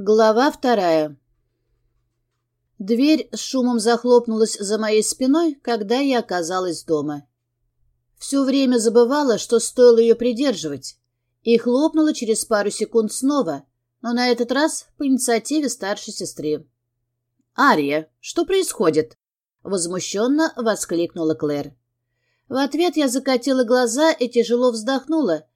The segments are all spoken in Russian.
Глава вторая. Дверь с шумом захлопнулась за моей спиной, когда я оказалась дома. Все время забывала, что стоило ее придерживать, и хлопнула через пару секунд снова, но на этот раз по инициативе старшей сестры. «Ария, что происходит?» — возмущенно воскликнула Клэр. В ответ я закатила глаза и тяжело вздохнула,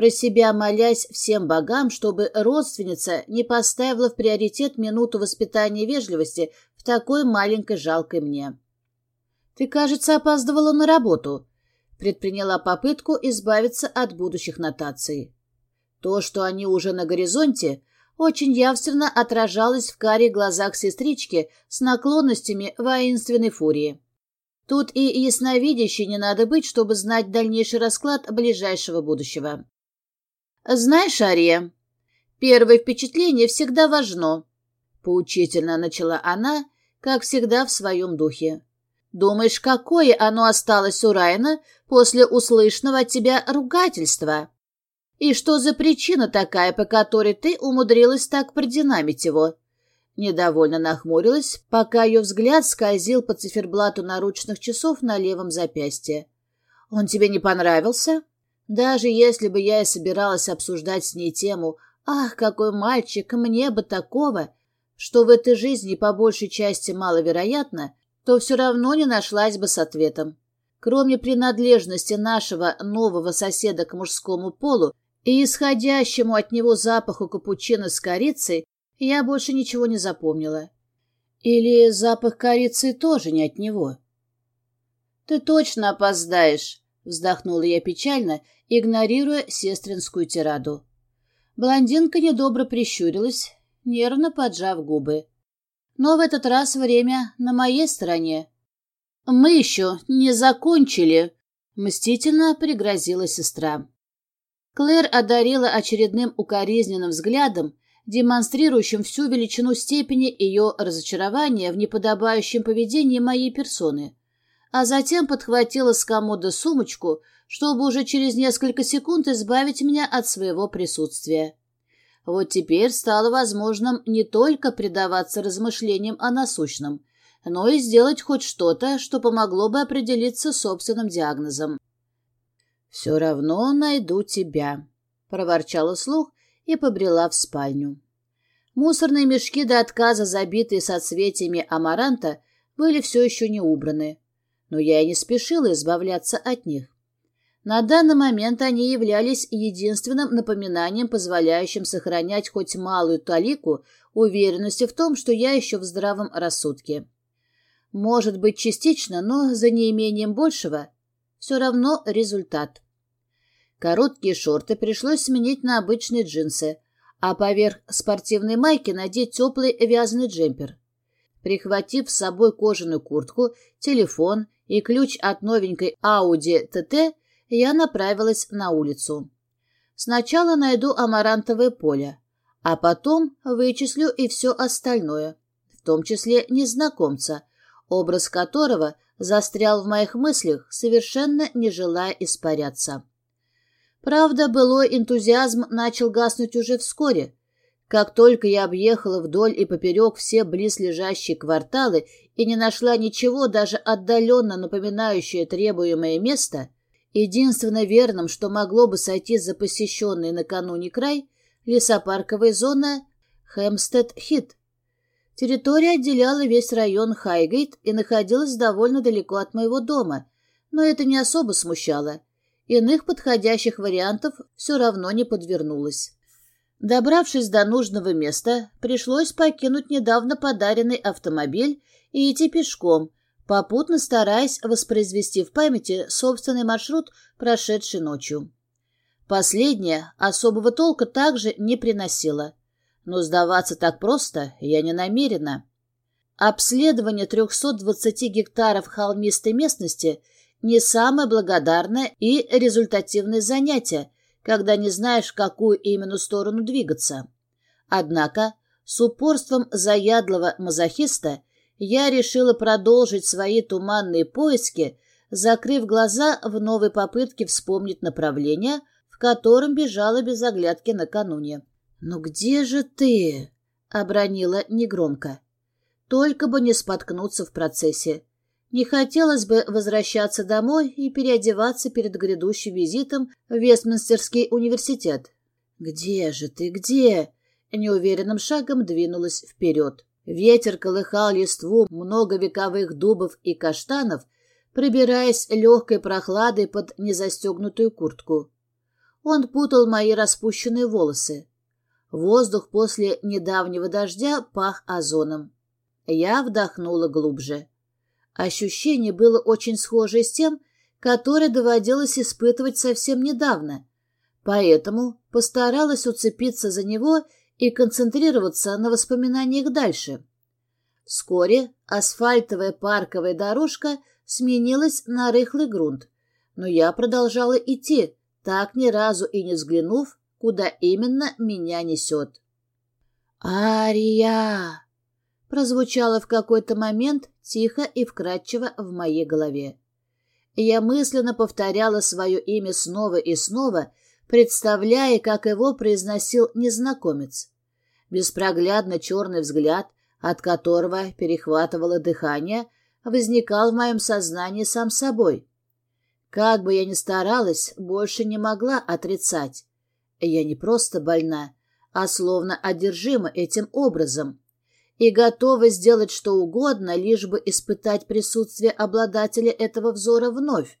про себя молясь всем богам, чтобы родственница не поставила в приоритет минуту воспитания вежливости в такой маленькой жалкой мне. «Ты, кажется, опаздывала на работу», — предприняла попытку избавиться от будущих нотаций. То, что они уже на горизонте, очень явственно отражалось в каре глазах сестрички с наклонностями воинственной фурии. Тут и ясновидящей не надо быть, чтобы знать дальнейший расклад ближайшего будущего. «Знаешь, Ария, первое впечатление всегда важно», — поучительно начала она, как всегда в своем духе. «Думаешь, какое оно осталось у Райана после услышанного от тебя ругательства? И что за причина такая, по которой ты умудрилась так продинамить его?» Недовольно нахмурилась, пока ее взгляд скользил по циферблату наручных часов на левом запястье. «Он тебе не понравился?» Даже если бы я и собиралась обсуждать с ней тему «Ах, какой мальчик, мне бы такого!», что в этой жизни по большей части маловероятно, то все равно не нашлась бы с ответом. Кроме принадлежности нашего нового соседа к мужскому полу и исходящему от него запаху капучино с корицей, я больше ничего не запомнила. Или запах корицы тоже не от него? «Ты точно опоздаешь», — вздохнула я печально игнорируя сестринскую тираду. Блондинка недобро прищурилась, нервно поджав губы. Но в этот раз время на моей стороне. «Мы еще не закончили», — мстительно пригрозила сестра. Клэр одарила очередным укоризненным взглядом, демонстрирующим всю величину степени ее разочарования в неподобающем поведении моей персоны, а затем подхватила с комода сумочку, чтобы уже через несколько секунд избавить меня от своего присутствия. Вот теперь стало возможным не только предаваться размышлениям о насущном, но и сделать хоть что-то, что помогло бы определиться собственным диагнозом. «Все равно найду тебя», — проворчала слух и побрела в спальню. Мусорные мешки до отказа, забитые соцветиями амаранта, были все еще не убраны, но я и не спешила избавляться от них. На данный момент они являлись единственным напоминанием, позволяющим сохранять хоть малую талику уверенности в том, что я еще в здравом рассудке. Может быть, частично, но за неимением большего все равно результат. Короткие шорты пришлось сменить на обычные джинсы, а поверх спортивной майки надеть теплый вязаный джемпер. Прихватив с собой кожаную куртку, телефон и ключ от новенькой Audi TT, я направилась на улицу. Сначала найду амарантовое поле, а потом вычислю и все остальное, в том числе незнакомца, образ которого застрял в моих мыслях, совершенно не желая испаряться. Правда, былой энтузиазм начал гаснуть уже вскоре. Как только я объехала вдоль и поперек все близлежащие кварталы и не нашла ничего, даже отдаленно напоминающее требуемое место — Единственно верным, что могло бы сойти за посещенный накануне край, лесопарковая зона Хэмстед-Хит. Территория отделяла весь район Хайгейт и находилась довольно далеко от моего дома, но это не особо смущало. Иных подходящих вариантов все равно не подвернулось. Добравшись до нужного места, пришлось покинуть недавно подаренный автомобиль и идти пешком – попутно стараясь воспроизвести в памяти собственный маршрут, прошедший ночью. Последнее особого толка также не приносило. Но сдаваться так просто я не намерена. Обследование 320 гектаров холмистой местности не самое благодарное и результативное занятие, когда не знаешь, в какую именно сторону двигаться. Однако с упорством заядлого мазохиста я решила продолжить свои туманные поиски, закрыв глаза в новой попытке вспомнить направление, в котором бежала без оглядки накануне. «Ну где же ты?» обронила негромко. Только бы не споткнуться в процессе. Не хотелось бы возвращаться домой и переодеваться перед грядущим визитом в Вестминстерский университет. «Где же ты, где?» Неуверенным шагом двинулась вперед. Ветер колыхал листву многовековых дубов и каштанов, прибираясь легкой прохладой под незастегнутую куртку. Он путал мои распущенные волосы. Воздух после недавнего дождя пах озоном. Я вдохнула глубже. Ощущение было очень схожее с тем, которое доводилось испытывать совсем недавно, поэтому постаралась уцепиться за него и концентрироваться на воспоминаниях дальше. Вскоре асфальтовая парковая дорожка сменилась на рыхлый грунт, но я продолжала идти, так ни разу и не взглянув, куда именно меня несет. «Ария!» Прозвучало в какой-то момент тихо и вкрадчиво в моей голове. Я мысленно повторяла свое имя снова и снова, представляя, как его произносил незнакомец. Беспроглядно черный взгляд, от которого перехватывало дыхание, возникал в моем сознании сам собой. Как бы я ни старалась, больше не могла отрицать. Я не просто больна, а словно одержима этим образом и готова сделать что угодно, лишь бы испытать присутствие обладателя этого взора вновь.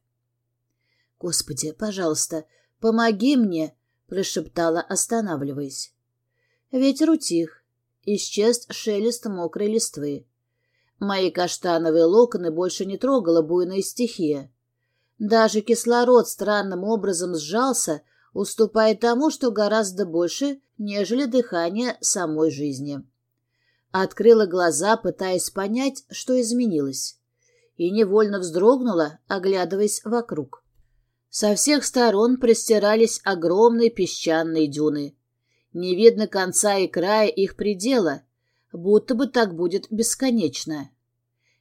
«Господи, пожалуйста, помоги мне!» — прошептала, останавливаясь. Ветер утих, исчез шелест мокрой листвы. Мои каштановые локоны больше не трогала буйная стихия. Даже кислород странным образом сжался, уступая тому, что гораздо больше, нежели дыхание самой жизни. Открыла глаза, пытаясь понять, что изменилось, и невольно вздрогнула, оглядываясь вокруг. Со всех сторон простирались огромные песчаные дюны. Не видно конца и края их предела, будто бы так будет бесконечно.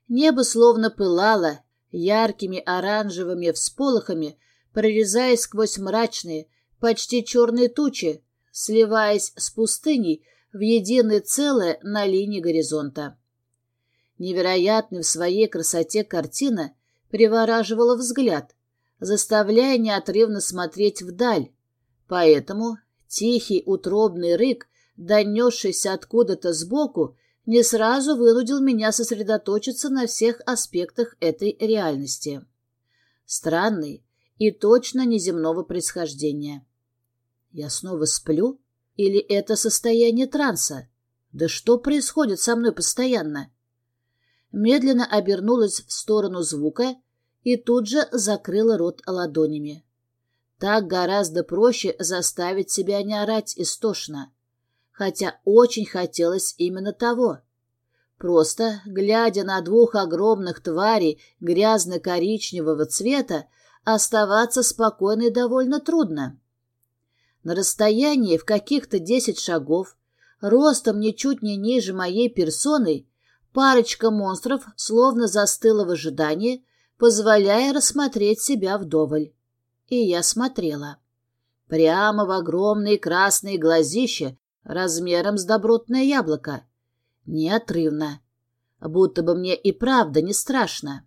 Небо словно пылало яркими оранжевыми всполохами, прорезаясь сквозь мрачные, почти черные тучи, сливаясь с пустыней, в единое целое на линии горизонта. Невероятной в своей красоте картина привораживала взгляд, заставляя неотрывно смотреть вдаль, поэтому тихий утробный рык, донесшийся откуда-то сбоку, не сразу вынудил меня сосредоточиться на всех аспектах этой реальности. Странный и точно неземного происхождения. Я снова сплю? Или это состояние транса? Да что происходит со мной постоянно? Медленно обернулась в сторону звука и тут же закрыла рот ладонями. Так гораздо проще заставить себя не орать истошно. Хотя очень хотелось именно того. Просто, глядя на двух огромных тварей грязно-коричневого цвета, оставаться спокойной довольно трудно. На расстоянии в каких-то десять шагов, ростом ничуть не ниже моей персоны, парочка монстров словно застыла в ожидании, позволяя рассмотреть себя вдоволь. И я смотрела. Прямо в огромные красные глазища размером с добротное яблоко. Неотрывно. Будто бы мне и правда не страшно.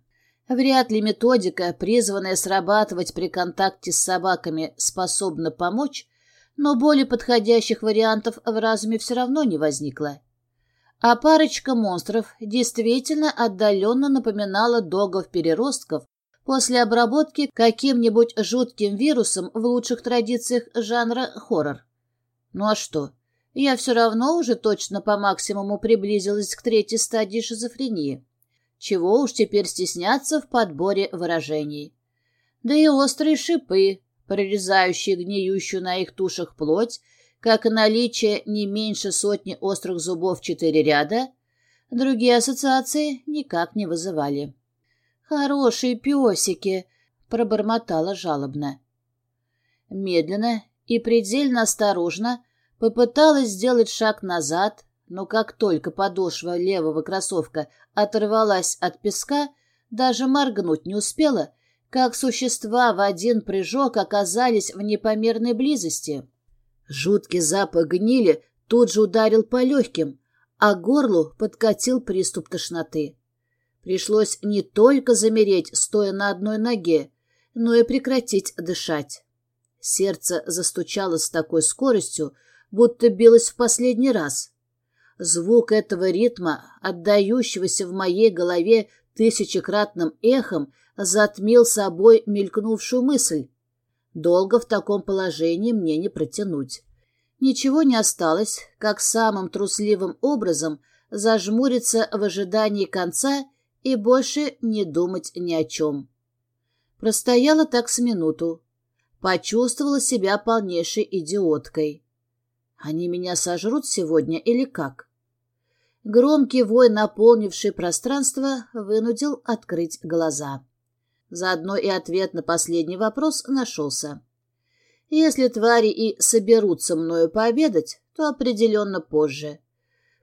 Вряд ли методика, призванная срабатывать при контакте с собаками, способна помочь, но более подходящих вариантов в разуме все равно не возникло. А парочка монстров действительно отдаленно напоминала догов-переростков после обработки каким-нибудь жутким вирусом в лучших традициях жанра хоррор. Ну а что? Я все равно уже точно по максимуму приблизилась к третьей стадии шизофрении. Чего уж теперь стесняться в подборе выражений. Да и острые шипы, прорезающие гниющую на их тушах плоть, как наличие не меньше сотни острых зубов четыре ряда, другие ассоциации никак не вызывали. «Хорошие песики!» — пробормотала жалобно. Медленно и предельно осторожно попыталась сделать шаг назад, но как только подошва левого кроссовка оторвалась от песка, даже моргнуть не успела — как существа в один прыжок оказались в непомерной близости. Жуткий запах гнили тут же ударил по легким, а горлу подкатил приступ тошноты. Пришлось не только замереть, стоя на одной ноге, но и прекратить дышать. Сердце застучало с такой скоростью, будто билось в последний раз. Звук этого ритма, отдающегося в моей голове тысячекратным эхом, затмил собой мелькнувшую мысль. Долго в таком положении мне не протянуть. Ничего не осталось, как самым трусливым образом зажмуриться в ожидании конца и больше не думать ни о чем. Простояла так с минуту. Почувствовала себя полнейшей идиоткой. Они меня сожрут сегодня или как? Громкий вой, наполнивший пространство, вынудил открыть глаза. Заодно и ответ на последний вопрос нашелся. Если твари и соберутся мною пообедать, то определенно позже.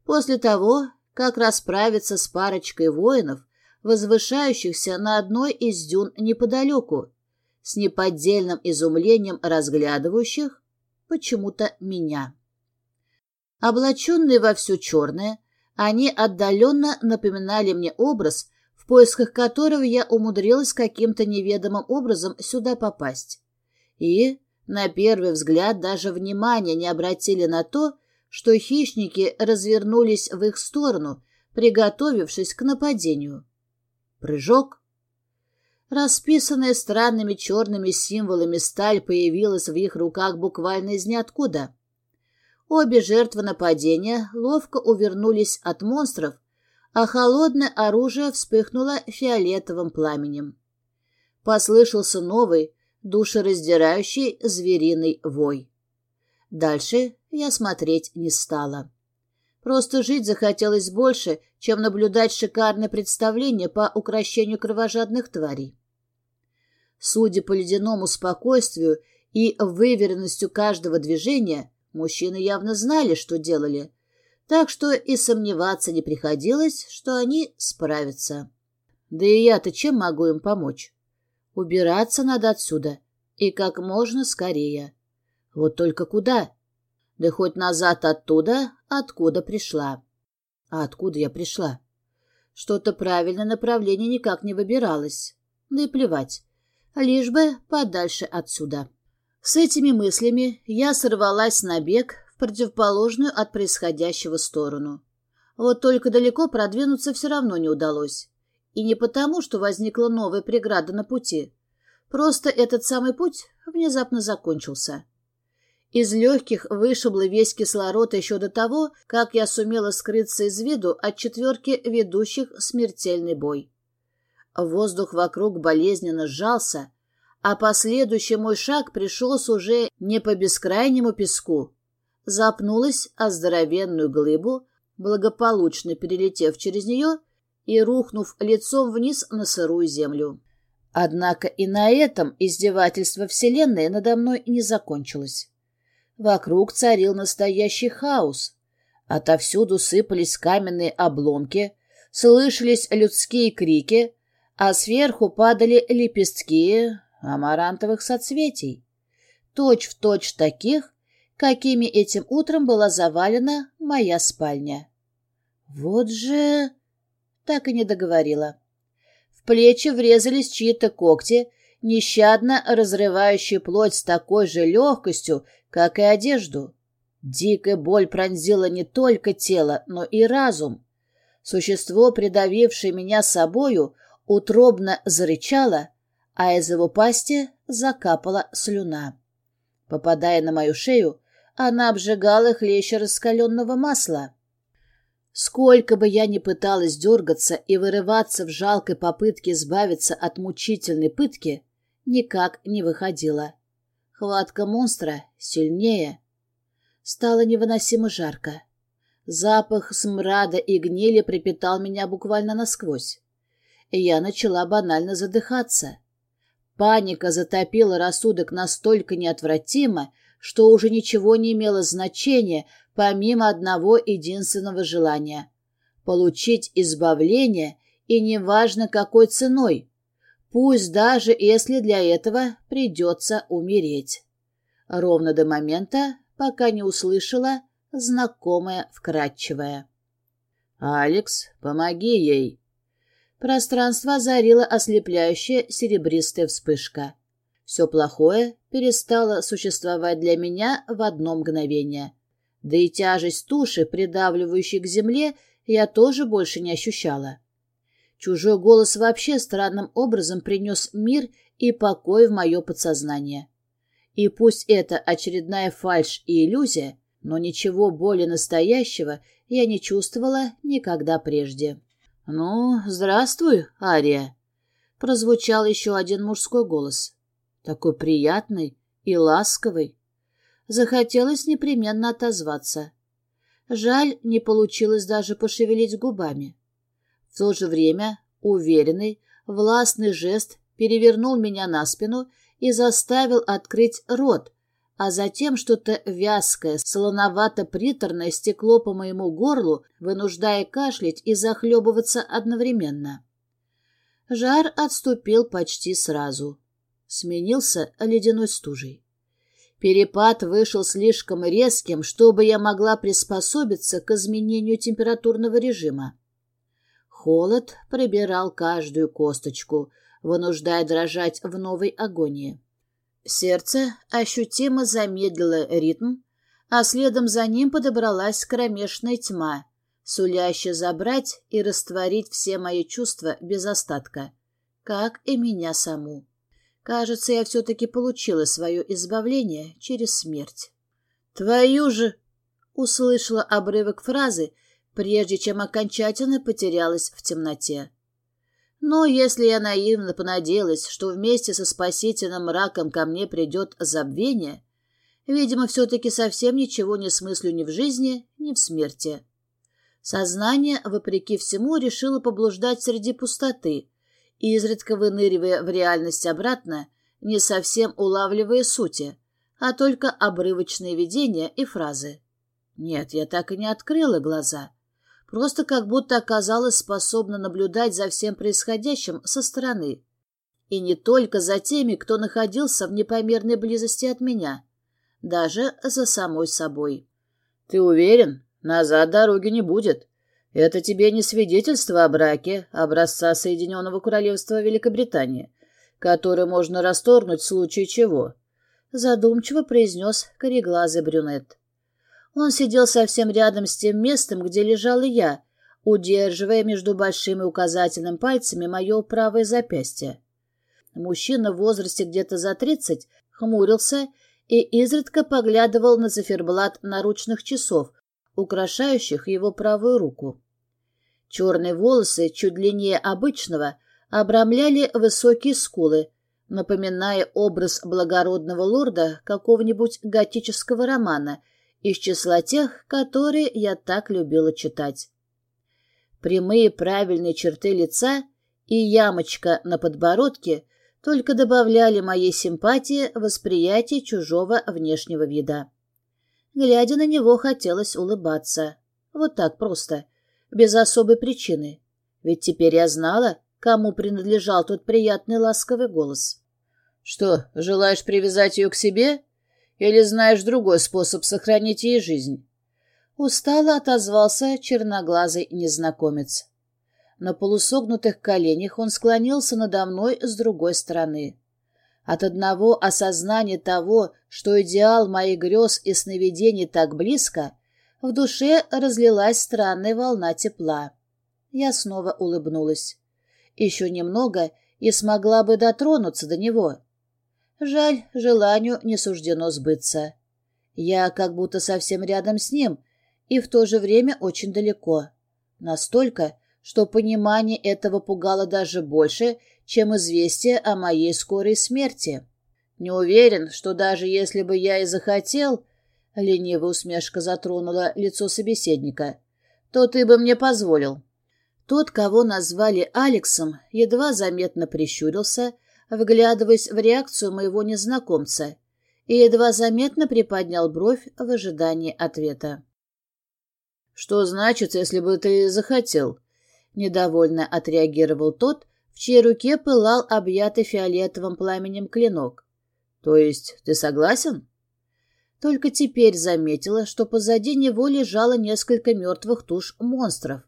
После того, как расправиться с парочкой воинов, возвышающихся на одной из дюн неподалеку, с неподдельным изумлением разглядывающих почему-то меня. Облаченные во все черное, они отдаленно напоминали мне образ, в поисках которого я умудрилась каким-то неведомым образом сюда попасть. И, на первый взгляд, даже внимания не обратили на то, что хищники развернулись в их сторону, приготовившись к нападению. Прыжок. Расписанная странными черными символами сталь появилась в их руках буквально из ниоткуда. Обе жертвы нападения ловко увернулись от монстров, а холодное оружие вспыхнуло фиолетовым пламенем. Послышался новый, душераздирающий звериный вой. Дальше я смотреть не стала. Просто жить захотелось больше, чем наблюдать шикарное представление по укращению кровожадных тварей. Судя по ледяному спокойствию и выверенностью каждого движения, мужчины явно знали, что делали, так что и сомневаться не приходилось, что они справятся. Да и я-то чем могу им помочь? Убираться надо отсюда, и как можно скорее. Вот только куда? Да хоть назад оттуда, откуда пришла. А откуда я пришла? Что-то правильное направление никак не выбиралось. Да и плевать. Лишь бы подальше отсюда. С этими мыслями я сорвалась на бег в противоположную от происходящего сторону. Вот только далеко продвинуться все равно не удалось. И не потому, что возникла новая преграда на пути. Просто этот самый путь внезапно закончился. Из легких вышибло весь кислород еще до того, как я сумела скрыться из виду от четверки ведущих смертельный бой. Воздух вокруг болезненно сжался, а последующий мой шаг пришелся уже не по бескрайнему песку. Запнулась о здоровенную глыбу, благополучно перелетев через нее и рухнув лицом вниз на сырую землю. Однако и на этом издевательство Вселенной надо мной не закончилось. Вокруг царил настоящий хаос. Отовсюду сыпались каменные обломки, слышались людские крики, а сверху падали лепестки амарантовых соцветий. Точь в точь таких, какими этим утром была завалена моя спальня. Вот же... Так и не договорила. В плечи врезались чьи-то когти, нещадно разрывающие плоть с такой же легкостью, как и одежду. Дикая боль пронзила не только тело, но и разум. Существо, придавившее меня собою, утробно зарычало, а из его пасти закапала слюна. Попадая на мою шею, она обжигала хлеще раскаленного масла. Сколько бы я ни пыталась дергаться и вырываться в жалкой попытке избавиться от мучительной пытки, никак не выходила. Хватка монстра сильнее. Стало невыносимо жарко. Запах смрада и гнили припитал меня буквально насквозь. Я начала банально задыхаться. Паника затопила рассудок настолько неотвратимо, что уже ничего не имело значения, помимо одного единственного желания — получить избавление, и неважно какой ценой, Пусть даже если для этого придется умереть. Ровно до момента, пока не услышала знакомое вкрадчивое. «Алекс, помоги ей!» Пространство озарила ослепляющая серебристая вспышка. Все плохое перестало существовать для меня в одно мгновение. Да и тяжесть туши, придавливающей к земле, я тоже больше не ощущала. Чужой голос вообще странным образом принес мир и покой в мое подсознание. И пусть это очередная фальшь и иллюзия, но ничего более настоящего я не чувствовала никогда прежде. «Ну, здравствуй, Ария!» Прозвучал еще один мужской голос. Такой приятный и ласковый. Захотелось непременно отозваться. Жаль, не получилось даже пошевелить губами. В то же время уверенный, властный жест перевернул меня на спину и заставил открыть рот, а затем что-то вязкое, солоновато-приторное стекло по моему горлу, вынуждая кашлять и захлебываться одновременно. Жар отступил почти сразу. Сменился ледяной стужей. Перепад вышел слишком резким, чтобы я могла приспособиться к изменению температурного режима. Холод пробирал каждую косточку, вынуждая дрожать в новой агонии. Сердце ощутимо замедлило ритм, а следом за ним подобралась кромешная тьма, сулящая забрать и растворить все мои чувства без остатка, как и меня саму. Кажется, я все-таки получила свое избавление через смерть. «Твою же!» — услышала обрывок фразы, прежде чем окончательно потерялась в темноте. Но если я наивно понадеялась, что вместе со спасительным мраком ко мне придет забвение, видимо, все-таки совсем ничего не смыслю ни в жизни, ни в смерти. Сознание, вопреки всему, решило поблуждать среди пустоты, изредка выныривая в реальность обратно, не совсем улавливая сути, а только обрывочные видения и фразы. Нет, я так и не открыла глаза. Просто как будто оказалась способна наблюдать за всем происходящим со стороны. И не только за теми, кто находился в непомерной близости от меня. Даже за самой собой. «Ты уверен? Назад дороги не будет», это тебе не свидетельство о браке образца Соединенного Королевства Великобритании, которое можно расторгнуть в случае чего, — задумчиво произнес кореглазый брюнет. Он сидел совсем рядом с тем местом, где лежал я, удерживая между большим и указательным пальцами мое правое запястье. Мужчина в возрасте где-то за тридцать хмурился и изредка поглядывал на циферблат наручных часов, украшающих его правую руку. Черные волосы, чуть длиннее обычного, обрамляли высокие скулы, напоминая образ благородного лорда какого-нибудь готического романа из числа тех, которые я так любила читать. Прямые правильные черты лица и ямочка на подбородке только добавляли моей симпатии восприятие чужого внешнего вида. Глядя на него, хотелось улыбаться. Вот так просто, без особой причины. Ведь теперь я знала, кому принадлежал тот приятный ласковый голос. «Что, желаешь привязать ее к себе? Или знаешь другой способ сохранить ей жизнь?» Устало отозвался черноглазый незнакомец. На полусогнутых коленях он склонился надо мной с другой стороны. От одного осознания того, что идеал моих грез и сновидений так близко, в душе разлилась странная волна тепла. Я снова улыбнулась. Еще немного и смогла бы дотронуться до него. Жаль, желанию не суждено сбыться. Я как будто совсем рядом с ним и в то же время очень далеко. Настолько, что понимание этого пугало даже больше, чем известие о моей скорой смерти. Не уверен, что даже если бы я и захотел, ленивая усмешка затронула лицо собеседника, то ты бы мне позволил. Тот, кого назвали Алексом, едва заметно прищурился, вглядываясь в реакцию моего незнакомца, и едва заметно приподнял бровь в ожидании ответа. «Что значит, если бы ты захотел?» Недовольно отреагировал тот, в чьей руке пылал объятый фиолетовым пламенем клинок. «То есть ты согласен?» Только теперь заметила, что позади него лежало несколько мертвых туш монстров,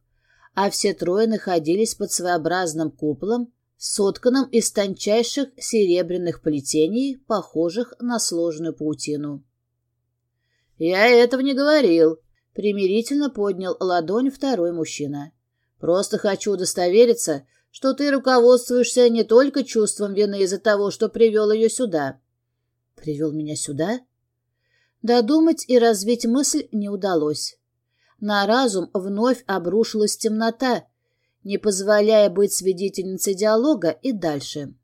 а все трое находились под своеобразным куполом, сотканным из тончайших серебряных плетений, похожих на сложную паутину. «Я этого не говорил», — примирительно поднял ладонь второй мужчина. «Просто хочу удостовериться, что ты руководствуешься не только чувством вины из-за того, что привел ее сюда». «Привел меня сюда?» Додумать и развить мысль не удалось. На разум вновь обрушилась темнота, не позволяя быть свидетельницей диалога и дальше.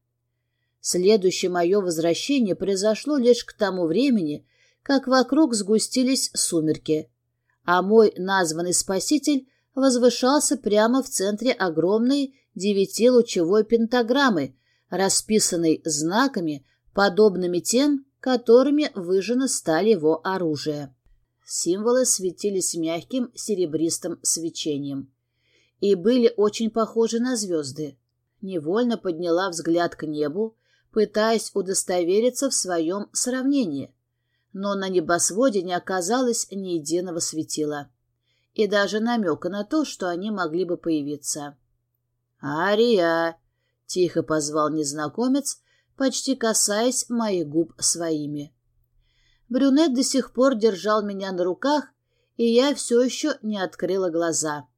Следующее мое возвращение произошло лишь к тому времени, как вокруг сгустились сумерки, а мой названный спаситель возвышался прямо в центре огромной девятилучевой пентаграммы, расписанной знаками, подобными тем, которыми выжжено стали его оружие. Символы светились мягким серебристым свечением и были очень похожи на звезды. Невольно подняла взгляд к небу, пытаясь удостовериться в своем сравнении. Но на небосводе не оказалось ни единого светила. И даже намека на то, что они могли бы появиться. «Ария!» — тихо позвал незнакомец, почти касаясь моих губ своими. Брюнет до сих пор держал меня на руках, и я все еще не открыла глаза.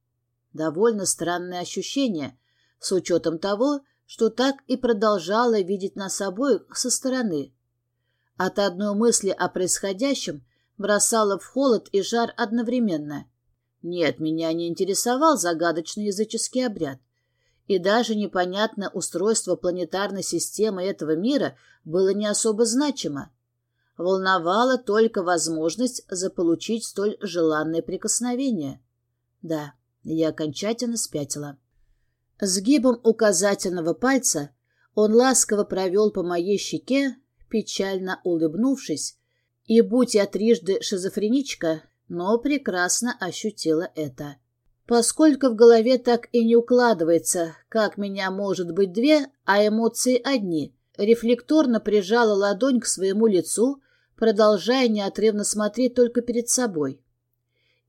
Довольно странное ощущение, с учетом того, что так и продолжала видеть нас обоих со стороны. От одной мысли о происходящем бросала в холод и жар одновременно. Нет, меня не интересовал загадочный языческий обряд. И даже непонятное устройство планетарной системы этого мира было не особо значимо волновала только возможность заполучить столь желанное прикосновение. Да, я окончательно спятила. Сгибом указательного пальца он ласково провел по моей щеке, печально улыбнувшись, и, будь я трижды шизофреничка, но прекрасно ощутила это. Поскольку в голове так и не укладывается, как меня может быть две, а эмоции одни, рефлекторно прижала ладонь к своему лицу, продолжая неотрывно смотреть только перед собой.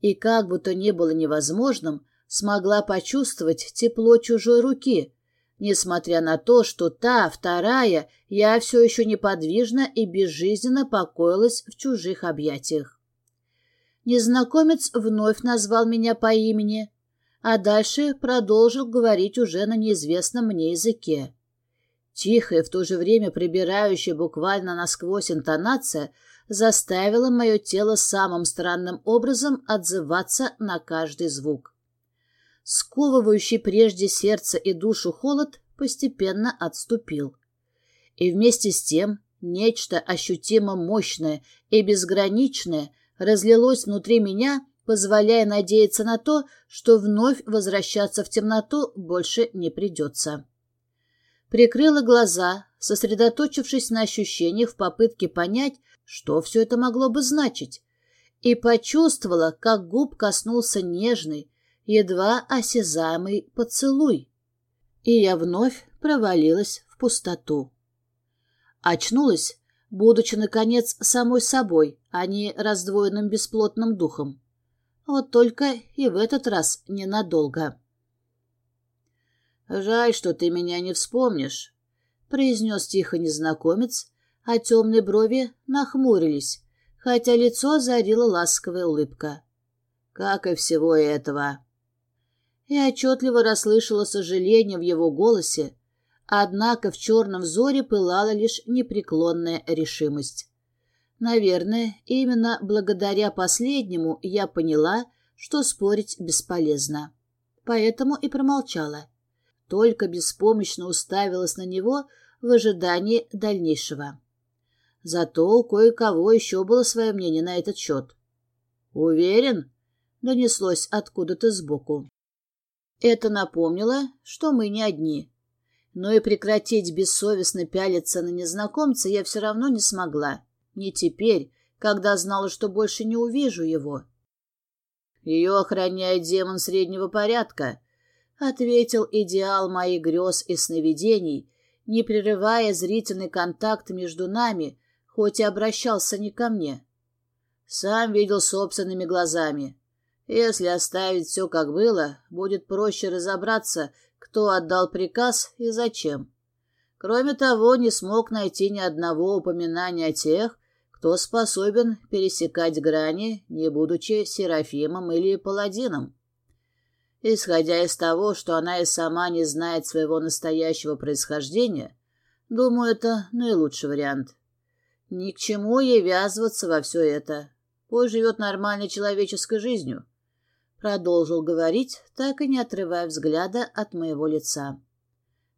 И как бы то ни было невозможным, смогла почувствовать тепло чужой руки, несмотря на то, что та, вторая, я все еще неподвижно и безжизненно покоилась в чужих объятиях. Незнакомец вновь назвал меня по имени, а дальше продолжил говорить уже на неизвестном мне языке. Тихая, в то же время прибирающая буквально насквозь интонация заставила мое тело самым странным образом отзываться на каждый звук. Сковывающий прежде сердце и душу холод постепенно отступил. И вместе с тем нечто ощутимо мощное и безграничное разлилось внутри меня, позволяя надеяться на то, что вновь возвращаться в темноту больше не придется. Прикрыла глаза, сосредоточившись на ощущениях в попытке понять, что все это могло бы значить, и почувствовала, как губ коснулся нежный, едва осязаемый поцелуй. И я вновь провалилась в пустоту. Очнулась, будучи, наконец, самой собой, а не раздвоенным бесплотным духом. Вот только и в этот раз ненадолго. «Жаль, что ты меня не вспомнишь», — произнес тихо незнакомец, а темные брови нахмурились, хотя лицо озарила ласковая улыбка. «Как и всего этого». Я отчетливо расслышала сожаление в его голосе, однако в черном взоре пылала лишь непреклонная решимость. Наверное, именно благодаря последнему я поняла, что спорить бесполезно. Поэтому и промолчала только беспомощно уставилась на него в ожидании дальнейшего. Зато у кое-кого еще было свое мнение на этот счет. «Уверен?» — донеслось откуда-то сбоку. Это напомнило, что мы не одни. Но и прекратить бессовестно пялиться на незнакомца я все равно не смогла. Не теперь, когда знала, что больше не увижу его. Ее охраняет демон среднего порядка, ответил идеал моих грез и сновидений, не прерывая зрительный контакт между нами, хоть и обращался не ко мне. Сам видел собственными глазами. Если оставить все как было, будет проще разобраться, кто отдал приказ и зачем. Кроме того, не смог найти ни одного упоминания о тех, кто способен пересекать грани, не будучи Серафимом или Паладином. Исходя из того, что она и сама не знает своего настоящего происхождения, думаю, это наилучший вариант. Ни к чему ей ввязываться во все это. Пусть живет нормальной человеческой жизнью. Продолжил говорить, так и не отрывая взгляда от моего лица.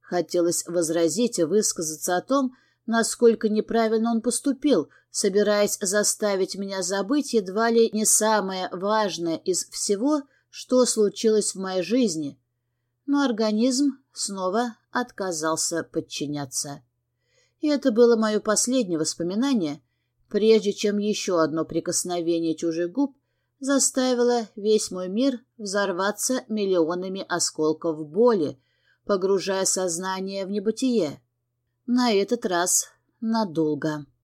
Хотелось возразить и высказаться о том, насколько неправильно он поступил, собираясь заставить меня забыть едва ли не самое важное из всего, что случилось в моей жизни. Но организм снова отказался подчиняться. И это было мое последнее воспоминание, прежде чем еще одно прикосновение чужих губ заставило весь мой мир взорваться миллионами осколков боли, погружая сознание в небытие. На этот раз надолго.